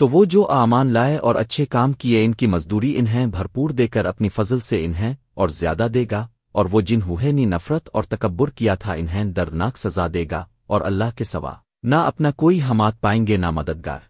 تو وہ جو آمان لائے اور اچھے کام کیے ان کی مزدوری انہیں بھرپور دے کر اپنی فضل سے انہیں اور زیادہ دے گا، اور وہ جن ہوئے نی نفرت اور تکبر کیا تھا انہیں دردناک سزا دے گا، اور اللہ کے سوا، نہ اپنا کوئی حمات پائیں گے نہ مددگار۔